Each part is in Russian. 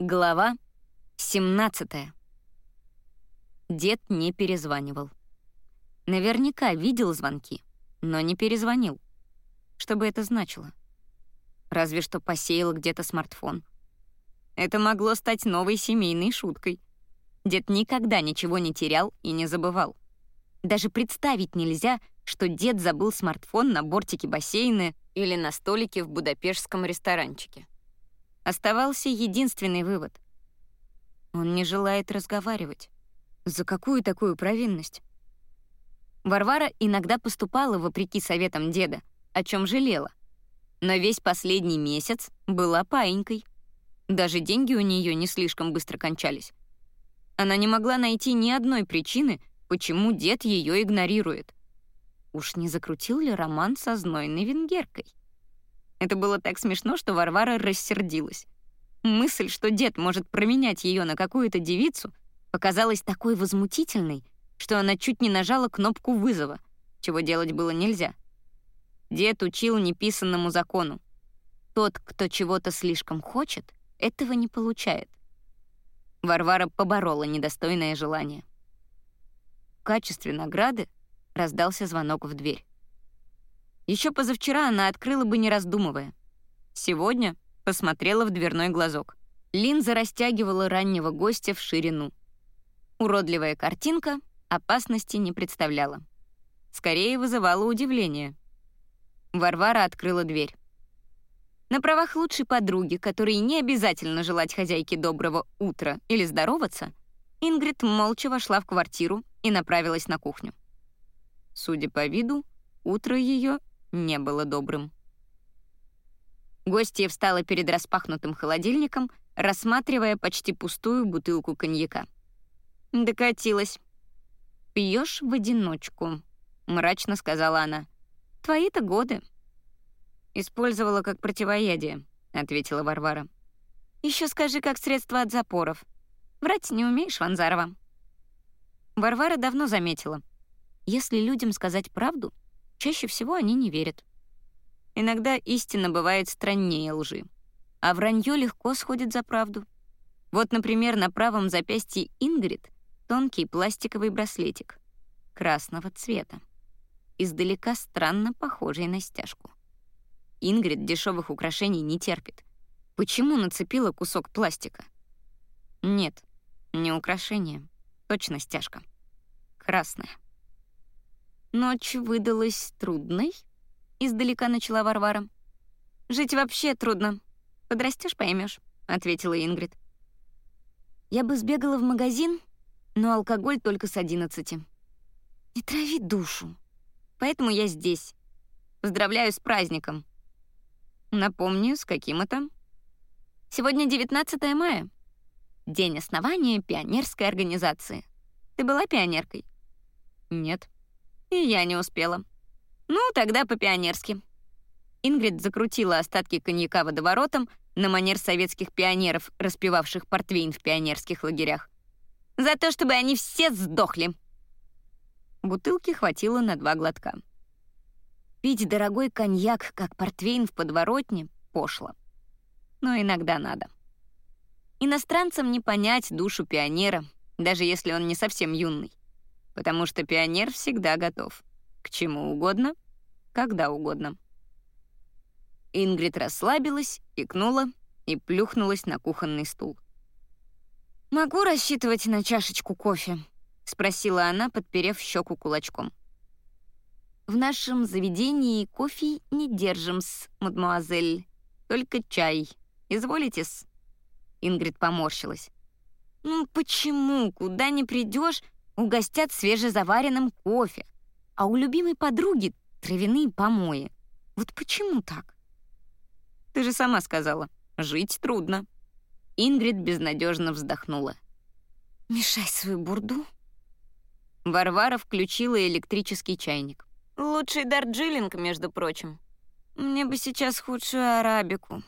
Глава 17. Дед не перезванивал. Наверняка видел звонки, но не перезвонил. Что бы это значило? Разве что посеял где-то смартфон. Это могло стать новой семейной шуткой. Дед никогда ничего не терял и не забывал. Даже представить нельзя, что дед забыл смартфон на бортике бассейна или на столике в будапештском ресторанчике. Оставался единственный вывод. Он не желает разговаривать. За какую такую провинность? Варвара иногда поступала вопреки советам деда, о чем жалела. Но весь последний месяц была паинькой. Даже деньги у нее не слишком быстро кончались. Она не могла найти ни одной причины, почему дед ее игнорирует. Уж не закрутил ли роман со знойной венгеркой? Это было так смешно, что Варвара рассердилась. Мысль, что дед может променять ее на какую-то девицу, показалась такой возмутительной, что она чуть не нажала кнопку вызова, чего делать было нельзя. Дед учил неписанному закону. Тот, кто чего-то слишком хочет, этого не получает. Варвара поборола недостойное желание. В качестве награды раздался звонок в дверь. Еще позавчера она открыла бы, не раздумывая. Сегодня посмотрела в дверной глазок. Линза растягивала раннего гостя в ширину. Уродливая картинка опасности не представляла. Скорее вызывала удивление. Варвара открыла дверь. На правах лучшей подруги, которой не обязательно желать хозяйке доброго утра или здороваться, Ингрид молча вошла в квартиру и направилась на кухню. Судя по виду, утро ее не было добрым. Гостья встала перед распахнутым холодильником, рассматривая почти пустую бутылку коньяка. Докатилась. «Пьешь в одиночку», — мрачно сказала она. «Твои-то годы». «Использовала как противоядие», — ответила Варвара. Еще скажи, как средство от запоров. Врать не умеешь, Ванзарова». Варвара давно заметила. Если людям сказать правду, Чаще всего они не верят. Иногда истина бывает страннее лжи, а вранье легко сходит за правду. Вот, например, на правом запястье Ингрид тонкий пластиковый браслетик красного цвета, издалека странно похожий на стяжку. Ингрид дешевых украшений не терпит. Почему нацепила кусок пластика? Нет, не украшение, точно стяжка. Красная. Ночь выдалась трудной, издалека начала Варвара. Жить вообще трудно. Подрастешь, поймешь, ответила Ингрид. Я бы сбегала в магазин, но алкоголь только с одиннадцати. Не трави душу. Поэтому я здесь. Поздравляю с праздником. Напомню, с каким это? Сегодня 19 мая. День основания пионерской организации. Ты была пионеркой? Нет. И я не успела. Ну, тогда по-пионерски. Ингрид закрутила остатки коньяка водоворотом на манер советских пионеров, распивавших портвейн в пионерских лагерях. За то, чтобы они все сдохли. Бутылки хватило на два глотка. Пить дорогой коньяк, как портвейн в подворотне, пошло. Но иногда надо. Иностранцам не понять душу пионера, даже если он не совсем юный потому что пионер всегда готов. К чему угодно, когда угодно. Ингрид расслабилась, икнула и плюхнулась на кухонный стул. «Могу рассчитывать на чашечку кофе?» — спросила она, подперев щеку кулачком. «В нашем заведении кофе не держим-с, мадемуазель, только чай. Изволите-с?» Ингрид поморщилась. «Ну почему, куда ни придешь, угостят свежезаваренным кофе, а у любимой подруги травяные помои. Вот почему так? Ты же сама сказала, жить трудно. Ингрид безнадежно вздохнула. «Мешай свою бурду». Варвара включила электрический чайник. «Лучший дарджилинг, между прочим. Мне бы сейчас худшую арабику».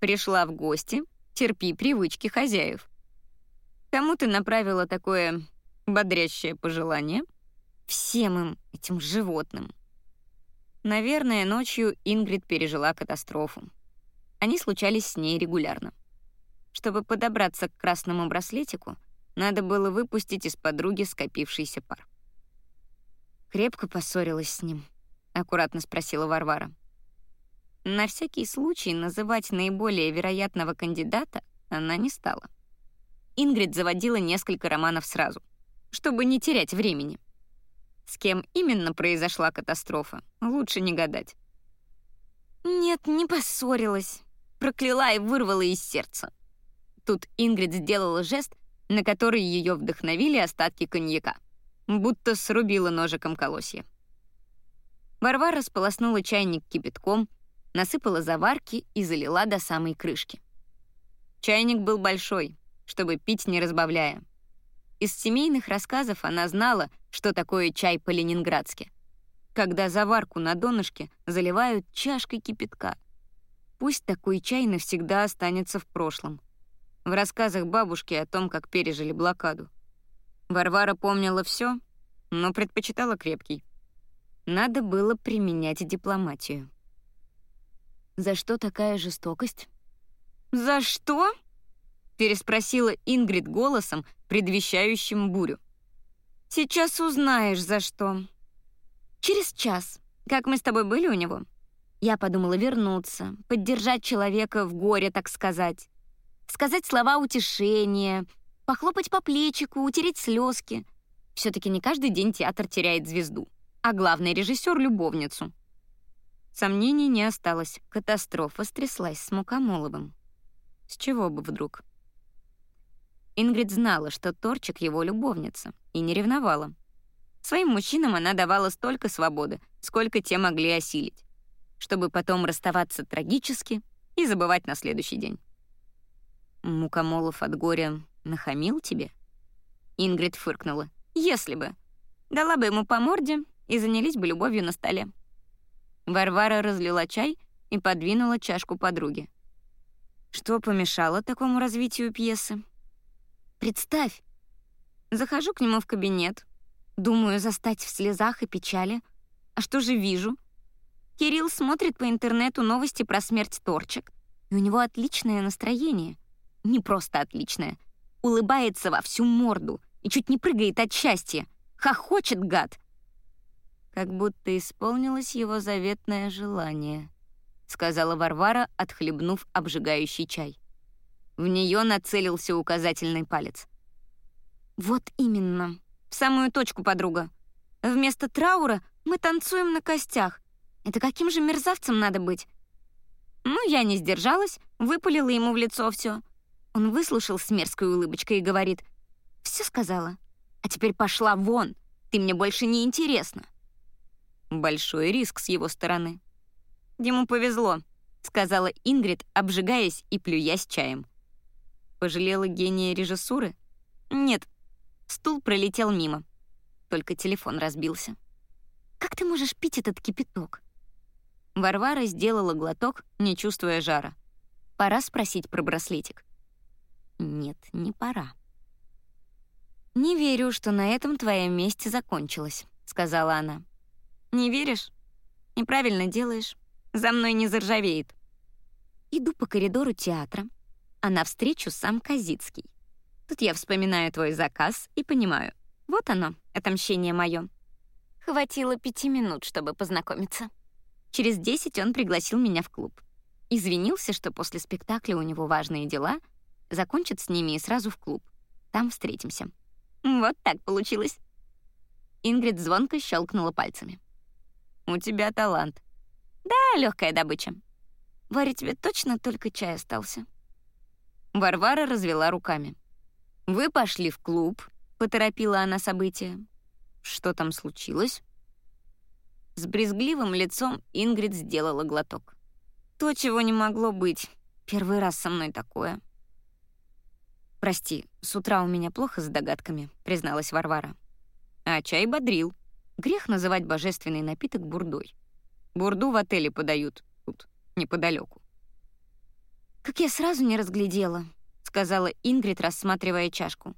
Пришла в гости, терпи привычки хозяев. Кому ты направила такое Бодрящее пожелание. Всем им, этим животным. Наверное, ночью Ингрид пережила катастрофу. Они случались с ней регулярно. Чтобы подобраться к красному браслетику, надо было выпустить из подруги скопившийся пар. «Крепко поссорилась с ним?» — аккуратно спросила Варвара. На всякий случай называть наиболее вероятного кандидата она не стала. Ингрид заводила несколько романов сразу, чтобы не терять времени. С кем именно произошла катастрофа, лучше не гадать. «Нет, не поссорилась», — прокляла и вырвала из сердца. Тут Ингрид сделала жест, на который ее вдохновили остатки коньяка, будто срубила ножиком колосья. Варвара сполоснула чайник кипятком, насыпала заварки и залила до самой крышки. Чайник был большой, чтобы пить не разбавляя. Из семейных рассказов она знала, что такое чай по-ленинградски. Когда заварку на донышке заливают чашкой кипятка. Пусть такой чай навсегда останется в прошлом. В рассказах бабушки о том, как пережили блокаду. Варвара помнила все, но предпочитала крепкий. Надо было применять дипломатию. «За что такая жестокость?» «За что?» — переспросила Ингрид голосом, предвещающим бурю. «Сейчас узнаешь, за что». «Через час, как мы с тобой были у него?» Я подумала вернуться, поддержать человека в горе, так сказать. Сказать слова утешения, похлопать по плечику, утереть слезки. все таки не каждый день театр теряет звезду, а главный режиссер — любовницу. Сомнений не осталось. Катастрофа стряслась с Мукомоловым. С чего бы вдруг? Ингрид знала, что Торчик его любовница, и не ревновала. Своим мужчинам она давала столько свободы, сколько те могли осилить, чтобы потом расставаться трагически и забывать на следующий день. Мукомолов от горя нахамил тебе? Ингрид фыркнула. Если бы. Дала бы ему по морде и занялись бы любовью на столе. Варвара разлила чай и подвинула чашку подруге. Что помешало такому развитию пьесы? Представь. Захожу к нему в кабинет. Думаю, застать в слезах и печали. А что же вижу? Кирилл смотрит по интернету новости про смерть Торчек, и у него отличное настроение. Не просто отличное. Улыбается во всю морду и чуть не прыгает от счастья. Хохочет гад. Как будто исполнилось его заветное желание, сказала Варвара, отхлебнув обжигающий чай. В нее нацелился указательный палец. «Вот именно. В самую точку, подруга. Вместо траура мы танцуем на костях. Это каким же мерзавцем надо быть?» Ну, я не сдержалась, выпалила ему в лицо все. Он выслушал с мерзкой улыбочкой и говорит, «Все сказала. А теперь пошла вон. Ты мне больше не интересна». Большой риск с его стороны. Ему повезло, сказала Ингрид, обжигаясь и плюясь чаем. Пожалела гения режиссуры? Нет, стул пролетел мимо. Только телефон разбился. «Как ты можешь пить этот кипяток?» Варвара сделала глоток, не чувствуя жара. Пора спросить про браслетик. Нет, не пора. «Не верю, что на этом твоя месть закончилась», — сказала она. «Не веришь? Неправильно делаешь. За мной не заржавеет». Иду по коридору театра, а навстречу сам Казицкий. Тут я вспоминаю твой заказ и понимаю. Вот оно, отомщение мое. Хватило пяти минут, чтобы познакомиться. Через десять он пригласил меня в клуб. Извинился, что после спектакля у него важные дела, закончит с ними и сразу в клуб. Там встретимся. Вот так получилось. Ингрид звонко щелкнула пальцами. «У тебя талант». «Да, легкая добыча». «Варя, тебе точно только чай остался?» Варвара развела руками. «Вы пошли в клуб», — поторопила она события. «Что там случилось?» С брезгливым лицом Ингрид сделала глоток. «То, чего не могло быть. Первый раз со мной такое». «Прости, с утра у меня плохо с догадками», — призналась Варвара. «А чай бодрил. Грех называть божественный напиток бурдой. Бурду в отеле подают тут, неподалеку. «Как я сразу не разглядела», — сказала Ингрид, рассматривая чашку.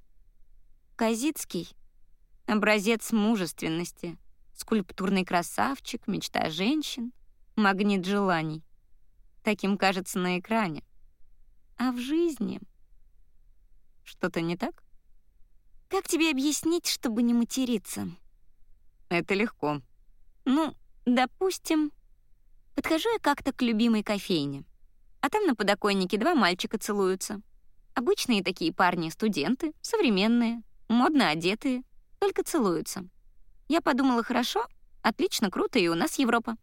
«Казицкий — образец мужественности, скульптурный красавчик, мечта женщин, магнит желаний. Таким кажется на экране. А в жизни Что-то не так? Как тебе объяснить, чтобы не материться? Это легко. Ну, допустим, подхожу я как-то к любимой кофейне, а там на подоконнике два мальчика целуются. Обычные такие парни, студенты, современные, модно одетые, только целуются. Я подумала, хорошо, отлично, круто, и у нас Европа.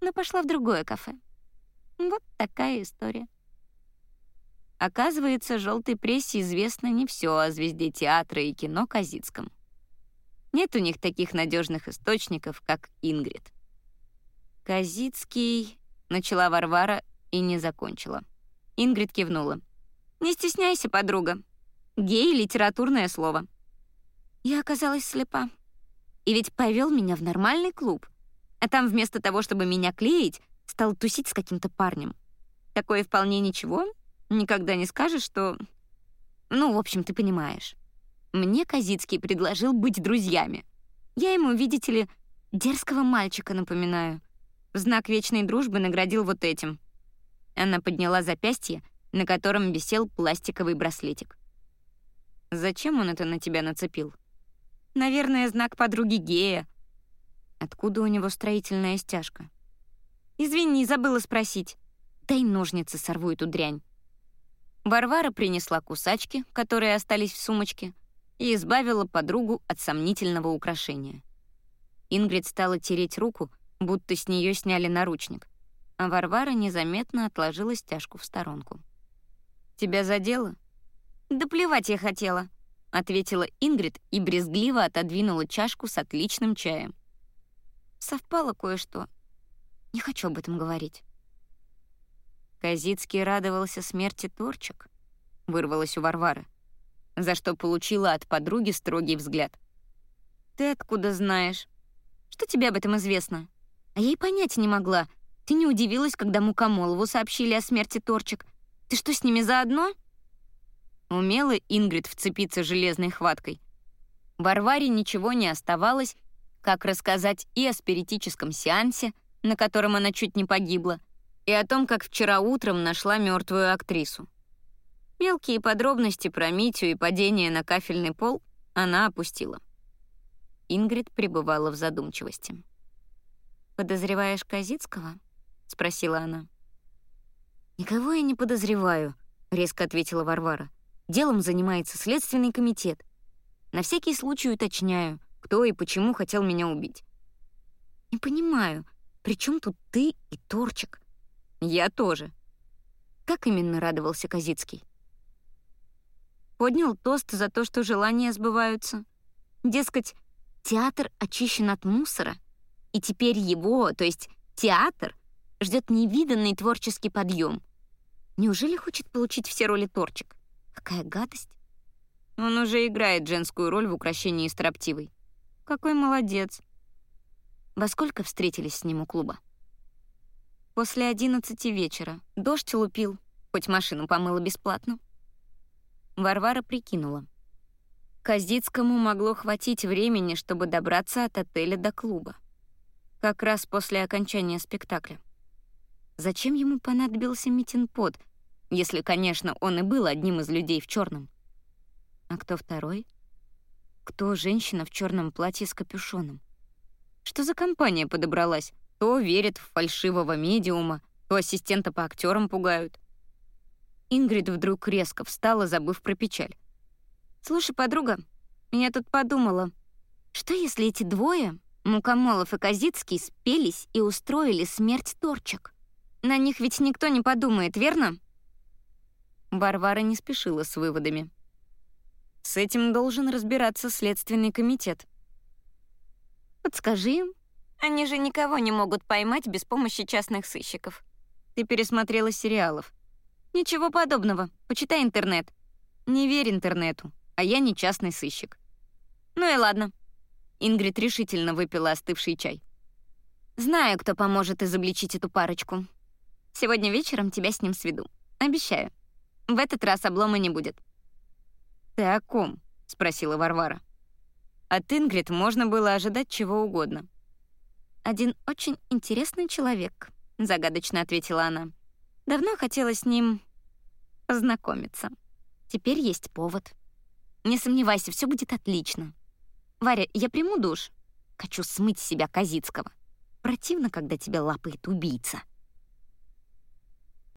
Но пошла в другое кафе. Вот такая история. Оказывается, желтой прессе известно не все о звезде театра и кино Казицком. Нет у них таких надежных источников, как Ингрид. Казицкий начала Варвара и не закончила. Ингрид кивнула. «Не стесняйся, подруга. Гей — литературное слово». Я оказалась слепа. И ведь повел меня в нормальный клуб. А там вместо того, чтобы меня клеить, стал тусить с каким-то парнем. Такое вполне ничего, Никогда не скажешь, что... Ну, в общем, ты понимаешь. Мне Казицкий предложил быть друзьями. Я ему, видите ли, дерзкого мальчика напоминаю. В знак вечной дружбы наградил вот этим. Она подняла запястье, на котором висел пластиковый браслетик. Зачем он это на тебя нацепил? Наверное, знак подруги гея. Откуда у него строительная стяжка? Извини, забыла спросить. Дай ножницы, сорву эту дрянь. Варвара принесла кусачки, которые остались в сумочке, и избавила подругу от сомнительного украшения. Ингрид стала тереть руку, будто с нее сняли наручник, а Варвара незаметно отложила стяжку в сторонку. «Тебя задело?» «Да плевать я хотела», — ответила Ингрид и брезгливо отодвинула чашку с отличным чаем. «Совпало кое-что. Не хочу об этом говорить». Казицкий радовался смерти Торчик, вырвалось у Варвары, за что получила от подруги строгий взгляд. «Ты откуда знаешь? Что тебе об этом известно?» А я и понять не могла. Ты не удивилась, когда Мукомолову сообщили о смерти Торчик? Ты что, с ними заодно?» Умела Ингрид вцепиться железной хваткой. Варваре ничего не оставалось, как рассказать и о спиритическом сеансе, на котором она чуть не погибла, и о том, как вчера утром нашла мертвую актрису. Мелкие подробности про Митю и падение на кафельный пол она опустила. Ингрид пребывала в задумчивости. «Подозреваешь Казицкого?» — спросила она. «Никого я не подозреваю», — резко ответила Варвара. «Делом занимается Следственный комитет. На всякий случай уточняю, кто и почему хотел меня убить». «Не понимаю, при чем тут ты и Торчик?» Я тоже. Как именно радовался Казицкий? Поднял тост за то, что желания сбываются. Дескать, театр очищен от мусора, и теперь его, то есть театр, ждет невиданный творческий подъем. Неужели хочет получить все роли торчик? Какая гадость. Он уже играет женскую роль в украшении строптивой. Какой молодец. Во сколько встретились с ним у клуба? После одиннадцати вечера. Дождь лупил, хоть машину помыла бесплатно. Варвара прикинула. Казицкому могло хватить времени, чтобы добраться от отеля до клуба. Как раз после окончания спектакля. Зачем ему понадобился митинг-под, если, конечно, он и был одним из людей в черном? А кто второй? Кто женщина в черном платье с капюшоном? Что за компания подобралась? То верят в фальшивого медиума, то ассистента по актерам пугают. Ингрид вдруг резко встала, забыв про печаль. «Слушай, подруга, я тут подумала, что если эти двое, Мукомолов и Козицкий, спелись и устроили смерть торчек? На них ведь никто не подумает, верно?» Варвара не спешила с выводами. «С этим должен разбираться Следственный комитет». «Подскажи им, они же никого не могут поймать без помощи частных сыщиков. Ты пересмотрела сериалов. Ничего подобного. Почитай интернет. Не верь интернету, а я не частный сыщик. Ну и ладно. Ингрид решительно выпила остывший чай. Знаю, кто поможет изобличить эту парочку. Сегодня вечером тебя с ним сведу. Обещаю. В этот раз облома не будет. «Ты о ком?» — спросила Варвара. От Ингрид можно было ожидать чего угодно один очень интересный человек», — загадочно ответила она. «Давно хотела с ним познакомиться. Теперь есть повод. Не сомневайся, все будет отлично. Варя, я приму душ. Хочу смыть себя Казицкого. Противно, когда тебя лапает убийца.